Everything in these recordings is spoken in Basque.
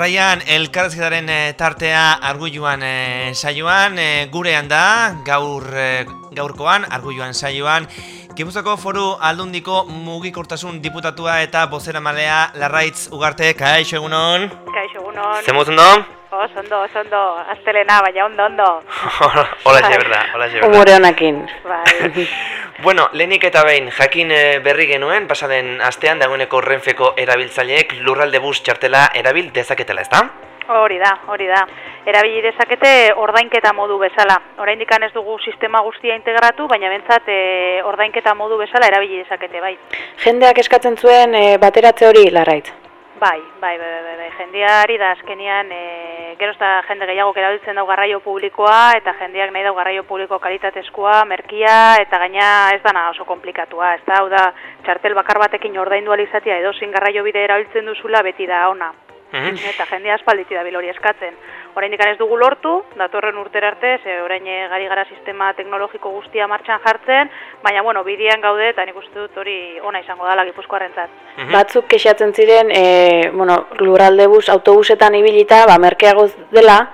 jarraian elkarrezketaren e, tartea argulluan e, saioan e, gurean da gaur e, gaurkoan argulluan saioan Gipuzako foru aldundiko mugikortasun diputatua eta bozera malea Larraitz Ugarte, kaixo egunon? Kaixo egunon. Zemuz ondo? Os, ondo, os, ondo. Aztelena, baina ondo, ondo. hola, xe, berda, hola, xe, berda. Humore honakin. Bai. Bueno, lehenik eta behin, jakin eh, berri genuen, pasaden astean dagoeneko renfeko erabiltzaileek lurralde bus txartela erabil dezaketela, ezta? Hori da, hori da. Erabili dezakete ordainketa modu bezala. Oraindik ez dugu sistema guztia integratu, baina bentsat e, ordainketa modu bezala erabili dezakete, bai. Jendeak eskatzen zuen e, bateratze hori, larraitz? Bai, bai, bai, bai, bai. jendeari da azkenian, e, gero da jende gehiago erabiltzen dau garraio publikoa, eta jendeak nahi dau garraio publiko kalitatezkoa, merkia, eta gaina ez dana oso komplikatua, ez da, hau da, txartel bakar batekin ordaindu alizatia edo zin garraio bide erabiltzen duzula beti da ona. Mhm. Eta jendea aspalditzi da bilori eskatzen. Orain ez dugu lortu, datorren urter arte, ze orain gari gara sistema teknologiko guztia martxan jartzen, baina bueno, bidian gaude eta nik uste dut hori ona izango dala gipuzkoarrentzat. Mhm. Batzuk kexatzen ziren, e, bueno, lurralde bus, autobusetan ibilita, ba, merkeago dela,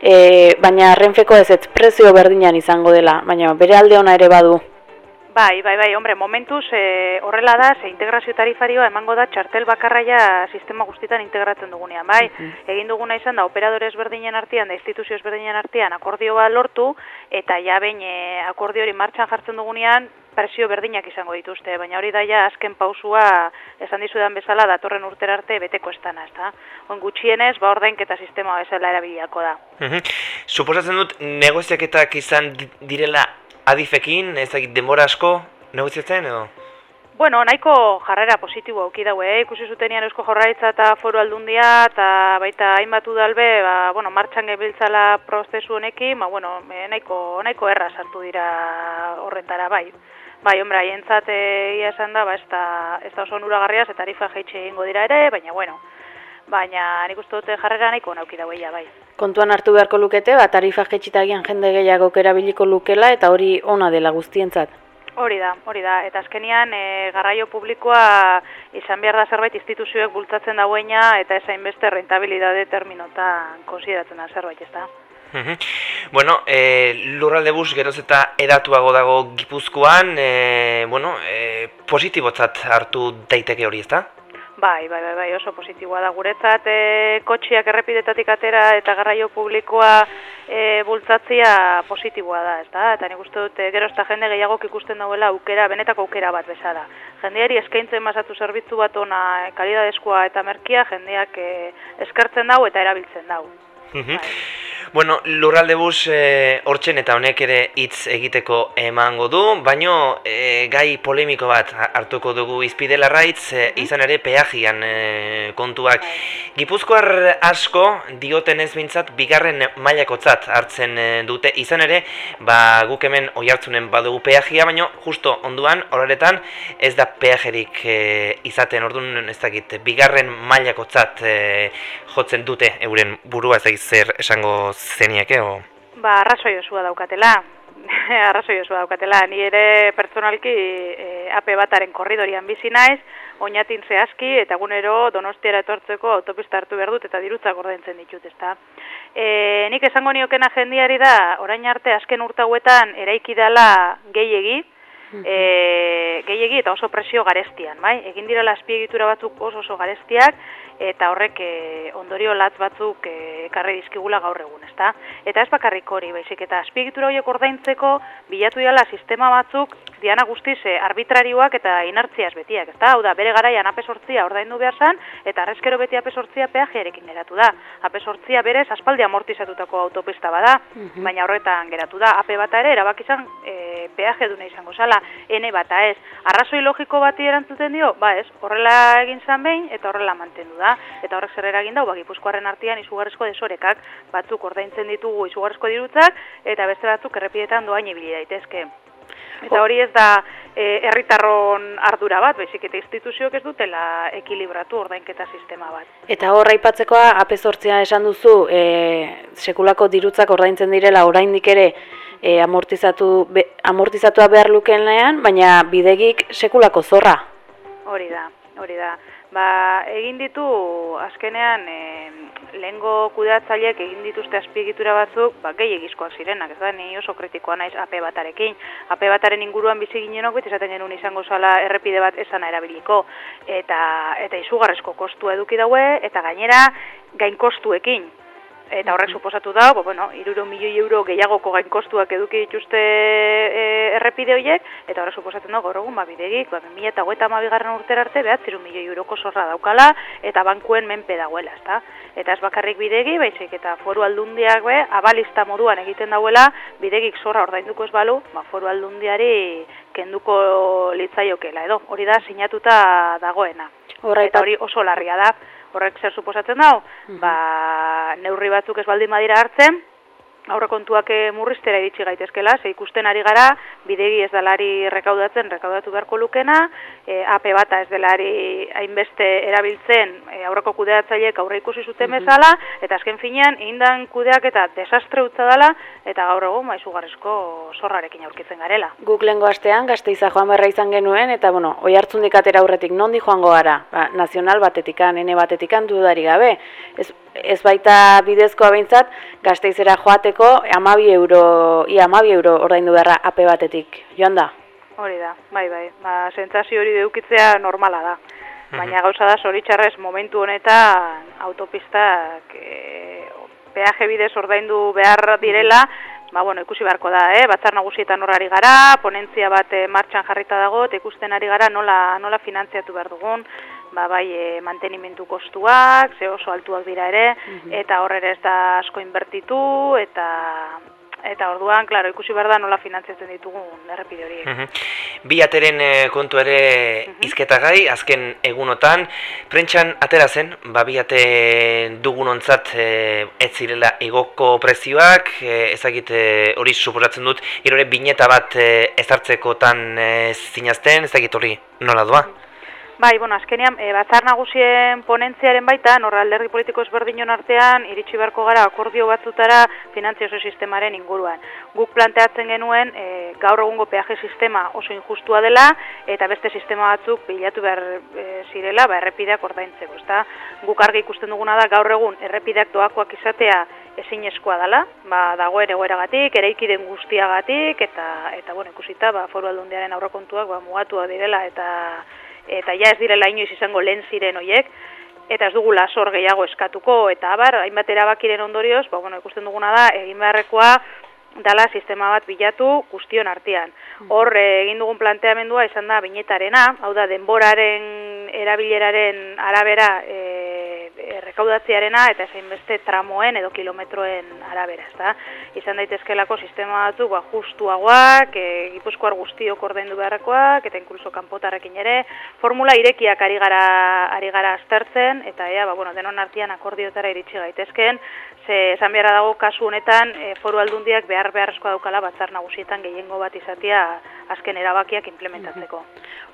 e, baina renfeko ez ez prezio berdinan izango dela, baina bere alde ona ere badu. Bai, bai, bai, hombre, momentuz e, horrela da, ze integrazio tarifarioa emango da txartel bakarraia sistema guztietan integratzen dugunean, bai? Egin duguna izan da, operadore ezberdinen artean, da instituzio ezberdinen artean akordioa lortu, eta ja behin e, akordio hori martxan jartzen dugunean, presio berdinak izango dituzte, baina hori da ja azken pausua esan dizudan bezala datorren urter arte beteko estana, ezta? On gutxienez, ba ordainketa sistema bezala erabiliako da. Mhm. Suposatzen dut negoziaketak izan di- direla adifekin, ez dakit denbora asko negoziatzen edo? Bueno, nahiko jarrera positibo auki daue, eh? ikusi zutenean Eusko Jaurlaritza eta Foru Aldundia eta baita hainbat udalbe, ba, bueno, martxan gebiltzala prozesu honekin, ba, bueno, nahiko, nahiko erra sartu dira horretara, bai. Bai, hombre, haientzat eh, ia esan da, ba, ez da, ez da oso onuragarria, ze tarifa jaitxe egingo dira ere, baina, bueno, baina nik uste dute jarrera nahiko nauki daue, ja, bai. Kontuan hartu beharko lukete, ba, tarifa jetxitagian jende gehiago erabiliko lukela, eta hori ona dela guztientzat. Hori da, hori da. Eta azkenian e, garraio publikoa izan behar da zerbait instituzioek bultzatzen dauena eta ez hainbeste rentabilidade terminotan konsideratzen da zerbait, ez da? Mhm. Bueno, e, lurralde bus geroz eta edatuago dago gipuzkoan, e, bueno, e, positibotzat hartu daiteke hori, ezta? Bai, bai, bai, bai, oso positiboa da guretzat e, kotxiak errepidetatik atera eta garraio publikoa e, bultzatzia positiboa da, ez da? Eta nik uste dut, e, gero ezta jende gehiagok ikusten dauela aukera, benetako aukera bat bezala. Jendeari eskaintzen basatu zerbitzu bat ona kalidadezkoa eta merkia jendeak e, eskertzen dau eta erabiltzen dau. Mhm. Bueno, lurralde bus e, hortzen eta honek ere hitz egiteko emango du, baino e, gai polemiko bat hartuko dugu izpide larraitz, e, izan ere peajian e, kontuak. Gipuzkoar asko dioten ez bintzat bigarren mailakotzat hartzen dute, izan ere, ba, guk hemen oi hartzunen badugu peajia, baino justo onduan horretan ez da peajerik e, izaten, orduan ez dakit, bigarren mailakotzat e, jotzen dute euren burua ez dakit zer esango zeniake, o... Ba, arrazoi osua daukatela. arrazoi osua daukatela. Ni ere pertsonalki e, AP bataren korridorian bizi naiz, oinatin zehazki eta egunero Donostiara etortzeko autopista hartu behar dut eta dirutzak ordaintzen ditut, ezta. E, nik esango niokena jendiari da, orain arte azken urtauetan eraiki dela gehiegi, e, gehiegi eta oso presio garestian, bai? Egin direla azpiegitura batzuk oso oso garestiak, eta horrek e, ondorio latz batzuk e, ekarri dizkigula gaur egun, ezta? Eta ez bakarrik hori, baizik eta azpiegitura horiek ordaintzeko bilatu dela sistema batzuk diana guztiz e, arbitrarioak eta inertziaz betiak, ezta? Hau da, bere garaian ape sortzia ordaindu behar zan, eta arrezkero beti ape sortzia peajearekin geratu da. Ape sortzia berez aspaldi amortizatutako autopista bada, baina horretan geratu da. Ape bata ere erabak izan e, peaje duna izango zala, ene bata ez. Arrazoi logiko bati erantzuten dio, ba ez, horrela egin zan behin eta horrela mantendu da. Eta horrek zer eragin dau, ba, Gipuzkoarren artean izugarrizko desorekak batzuk ordaintzen ditugu izugarrizko dirutzak eta beste batzuk errepidetan doain ibili daitezke. Eta hori ez da e, herritarron ardura bat, baizik eta instituzioak ez dutela ekilibratu ordainketa sistema bat. Eta hor aipatzekoa apezortzia esan duzu, e, sekulako dirutzak ordaintzen direla oraindik ere e, amortizatu, be, amortizatua behar lukeenean, baina bidegik sekulako zorra. Hori da, hori da. Ba, egin ditu azkenean e, lehengo kudeatzaileek egin dituzte azpiegitura batzuk, ba, gehiagizkoak zirenak, ez da, ni oso kritikoa naiz AP batarekin. AP bataren inguruan bizi ginenok, beti esaten genuen izango zala errepide bat esana erabiliko, eta, eta izugarrezko kostua eduki daue, eta gainera gain kostuekin eta horrek suposatu da, bo, bueno, iruro milioi euro gehiagoko gain kostuak eduki dituzte e, errepide horiek, eta horrek suposatzen da, gaur egun, ba, bidegik, ba, mila eta goeta mabigarren urter arte, behat, ziru milioi euroko zorra daukala, eta bankuen menpe dagoela, ezta? Eta ez bakarrik bidegi, baizik, eta foru aldundiak, be, abalista moduan egiten dauela, bidegik zorra ordainduko ez balu, ba, foru aldundiari kenduko litzaiokela, edo, hori da, sinatuta dagoena. Horra, eta hori oso larria da horrek zer suposatzen dau, mm ba, neurri batzuk ez baldin badira hartzen, aurrekontuak eh, murriztera iritsi gaitezkela, ze ikusten ari gara, bidegi ez dalari rekaudatzen, rekaudatu beharko lukena, e, eh, AP bata ez delari hainbeste erabiltzen e, aurreko kudeatzaileek aurre ikusi zuten bezala, eta azken finean, indan kudeak eta desastre utza dela, eta gaur egun maizu garrizko zorrarekin aurkitzen garela. Guk lengo astean, gazteiza joan berra izan genuen, eta bueno, oi hartzun dikatera aurretik, nondi joango gara? Ba, nazional batetikan, ene batetikan dudari gabe. Ez, ez baita bidezkoa behintzat, gazteizera joateko, amabi euro, ia amabi euro ordaindu beharra ape batetik, joan da? Hori da, bai, bai, ba, sentzazio hori deukitzea normala da. Mhm. Baina gauza da, zoritxarrez, momentu honetan autopistak e, peaje bidez ordaindu behar direla, ba, bueno, ikusi beharko da, eh? batzar nagusietan horari gara, ponentzia bat e, martxan jarrita dago, eta ikusten ari gara nola, nola finantziatu behar dugun, ba, bai e, mantenimentu kostuak, ze oso altuak dira ere, mhm. eta horre ez da asko inbertitu, eta eta orduan, klaro, ikusi behar da nola finantziatzen ditugun errepide horiek. Mhm. Bi ateren e, kontu ere mhm. izketagai, azken egunotan, prentxan atera zen, ba, bi ate dugunontzat e, ez zirela egoko prezioak, e, ezagite hori suposatzen dut, irore bineta bat e, ezartzekotan e, zinazten, ezagite hori nola doa? Bai, bueno, azkenean, e, batzar nagusien ponentziaren baita, norra alderdi politiko ezberdinon artean, iritsi beharko gara akordio batzutara finantzioso sistemaren inguruan. Guk planteatzen genuen, e, gaur egungo peaje sistema oso injustua dela, eta beste sistema batzuk bilatu behar e, zirela, ba, errepideak ordaintzeko, ezta? Guk argi ikusten duguna da, gaur egun, errepideak doakoak izatea ezin eskoa dela, ba, dagoen egoeragatik, ereiki den guztiagatik, eta, eta bueno, ikusita, ba, foru aldundiaren aurrekontuak, ba, mugatua direla, eta eta ja ez direla inoiz izango lehen ziren hoiek, eta ez dugu lasor gehiago eskatuko, eta abar, hainbat erabakiren ondorioz, ba, bueno, ikusten duguna da, egin beharrekoa, dala sistema bat bilatu guztion artean. Hor, egin dugun planteamendua izan da binetarena, hau da, denboraren erabileraren arabera, e, rekaudatziarena eta esain beste tramoen edo kilometroen arabera, ezta? Izan daitezkelako sistema batzu ba justuagoak, e, Gipuzkoar guztiok ordaindu beharrekoak eta inkluso kanpotarrekin ere formula irekiak ari gara ari gara aztertzen eta ea ba bueno, denon artean akordiotara iritsi gaitezken, ze esan beharra dago kasu honetan e, foru aldundiak behar beharrezkoa daukala batzar nagusietan gehiengo bat izatea azken erabakiak implementatzeko.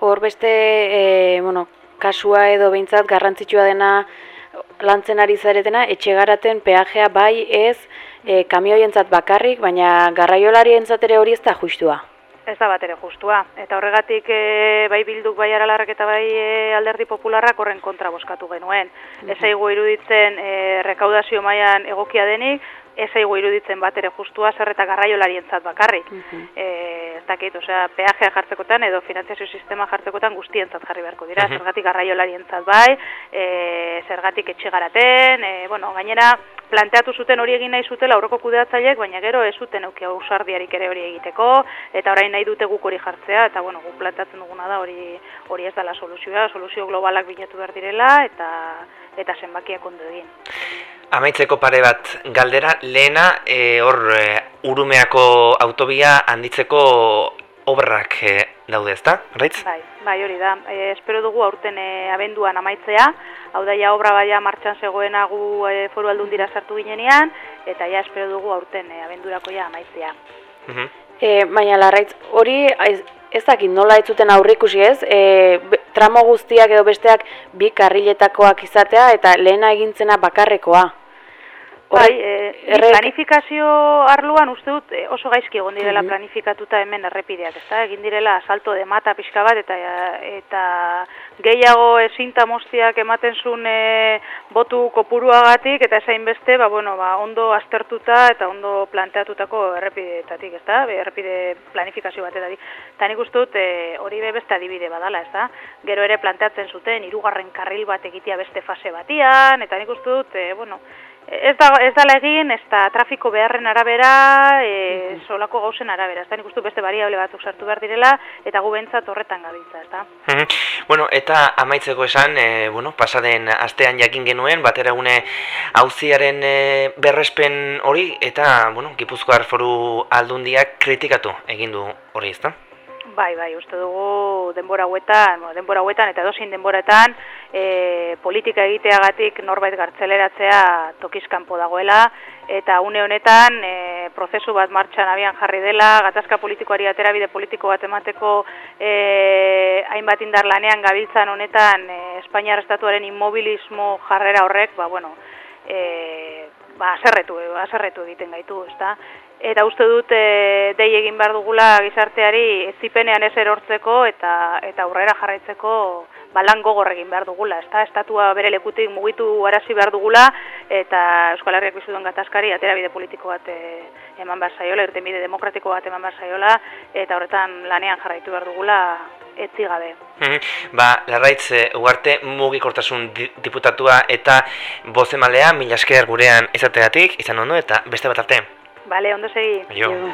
Hor beste e, bueno, kasua edo behintzat garrantzitsua dena lantzen ari zaretena, etxegaraten peajea bai ez e, kamioientzat bakarrik, baina garraiolarientzat ere hori ez da justua. Ez da bat ere justua. Eta horregatik e, bai bilduk bai aralarrak eta bai e, alderdi popularrak horren kontra boskatu genuen. Ez eigu iruditzen e, rekaudazio mailan egokia denik, ez eigu iruditzen bat ere justua zer eta garraiolarientzat bakarrik. Uh ez dakit, osea, peajea jartzekotan edo finanziazio sistema jartzekotan guztientzat jarri beharko dira, uh -huh. zergatik garraiolarientzat bai, e, zergatik etxe garaten, e, bueno, gainera planteatu zuten hori egin nahi zutela aurreko kudeatzaileek, baina gero ez zuten auki ausardiarik ere hori egiteko, eta orain nahi dute guk hori jartzea, eta bueno, guk planteatzen duguna da hori hori ez dela soluzioa, soluzio globalak bilatu behar direla, eta eta zenbakiak ondo egin. Amaitzeko pare bat galdera, lehena e, hor e, urumeako autobia handitzeko obrak e, daude ezta, Raitz? Bai, bai hori da. E, espero dugu aurten e, abenduan amaitzea, hau da ja obra baia martxan zegoena gu e, foru aldundira sartu ginenean, eta ja espero dugu aurten e, abendurako ja amaitzea. Uh e, baina larraitz, hori ez dakit nola ez zuten aurrikusi ez, e, tramo guztiak edo besteak bi karriletakoak izatea eta lehena egintzena bakarrekoa. Bai, e, planifikazio arluan uste dut e, oso gaizki egon direla mhm. planifikatuta hemen errepideak, ezta? Egin direla asalto de mata pixka bat eta eta gehiago ezinta mostiak ematen zuen e, botu kopuruagatik eta esain beste, ba, bueno, ba, ondo aztertuta eta ondo planteatutako errepideetatik, ezta? Errepide planifikazio bat edatik. Eta nik uste dut e, hori be beste adibide badala, ezta? Gero ere planteatzen zuten, hirugarren karril bat egitea beste fase batian, eta nik uste dut, e, bueno, Ez da, ez da egin, ez da trafiko beharren arabera, e, mhm. solako gauzen arabera. Ez da nik ustu beste variable batzuk sartu behar direla, eta gu bentsat horretan gabiltza, ez da. Mhm. bueno, eta amaitzeko esan, e, bueno, pasaden astean jakin genuen, batera une hauziaren e, berrespen hori, eta, bueno, Gipuzkoar foru aldundiak kritikatu egin du hori, ez da? Bai, bai, uste dugu denbora huetan, denbora huetan eta dozin denboretan e, politika egiteagatik norbait gartzeleratzea tokizkanpo dagoela eta une honetan e, prozesu bat martxan abian jarri dela, gatazka politikoari aterabide politiko bat emateko e, hainbat indar lanean gabiltzan honetan e, Espainiar Estatuaren inmobilismo jarrera horrek, ba, bueno, e, ba, aserretu, aserretu egiten gaitu, ezta? Eta uste dut e, dei egin behar dugula gizarteari ezipenean ez erortzeko eta eta aurrera jarraitzeko balan gogor egin behar dugula. Ezta estatua bere lekutik mugitu arazi behar dugula eta Euskal Herriak bizu duen gatazkari atera bide politiko bat e, eman behar zaiola, irten bide demokratiko bat eman behar zaiola eta horretan lanean jarraitu behar dugula etzi gabe. Mhm. ba, larraitz, e, uarte mugikortasun diputatua eta bozemalea mila esker gurean izateatik, izan ondo eta beste bat arte. Vale, ondo segi. Aio.